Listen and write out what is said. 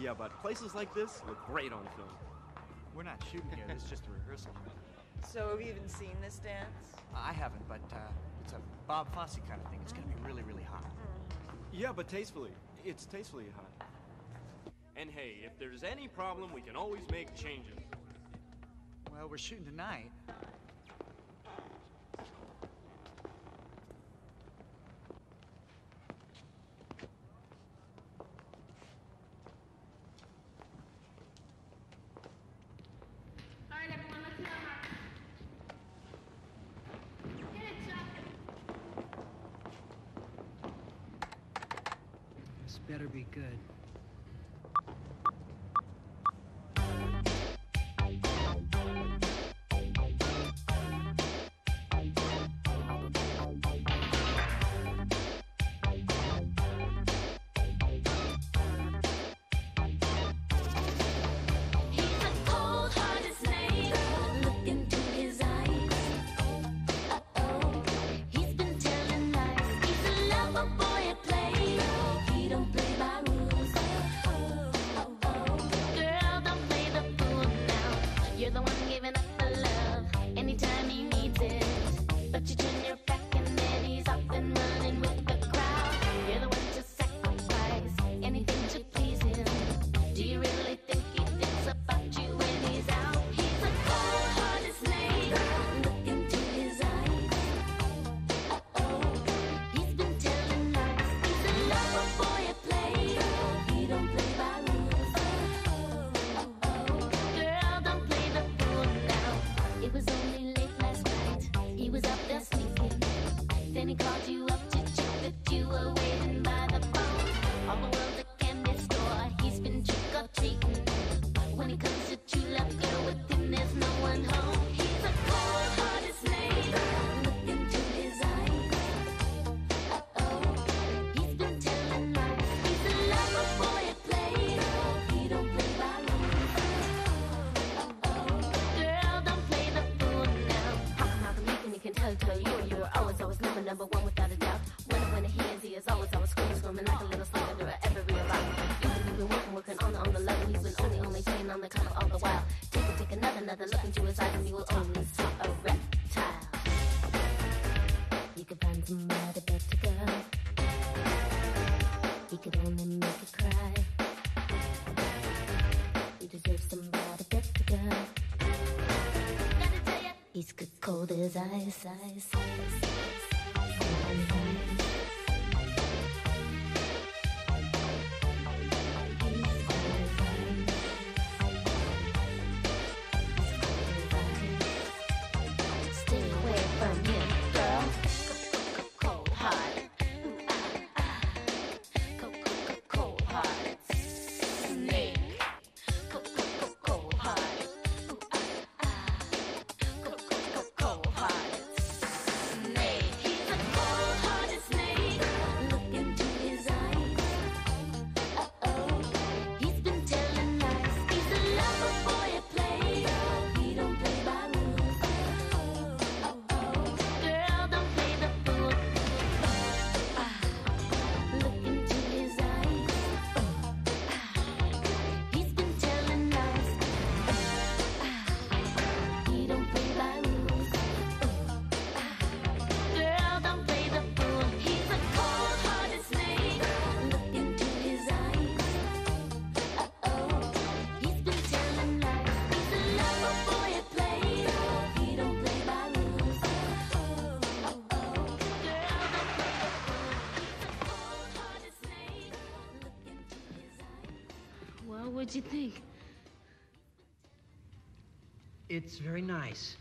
Yeah, but places like this look great on film. We're not shooting here, this is just a rehearsal. So have you even seen this dance? I haven't, but uh, it's a Bob Fosse kind of thing. It's gonna be mm. really, really hot. Mm. Yeah, but tastefully. It's tastefully hot. And hey, if there's any problem, we can always make changes. Well, we're shooting tonight. better be good. size and you only a reptile. You could find some other better girl. Could only make cry. You deserve somebody better girl. Gotta tell ya, he's good cold as ice, ice, ice. ice. Live. What'd you think? It's very nice.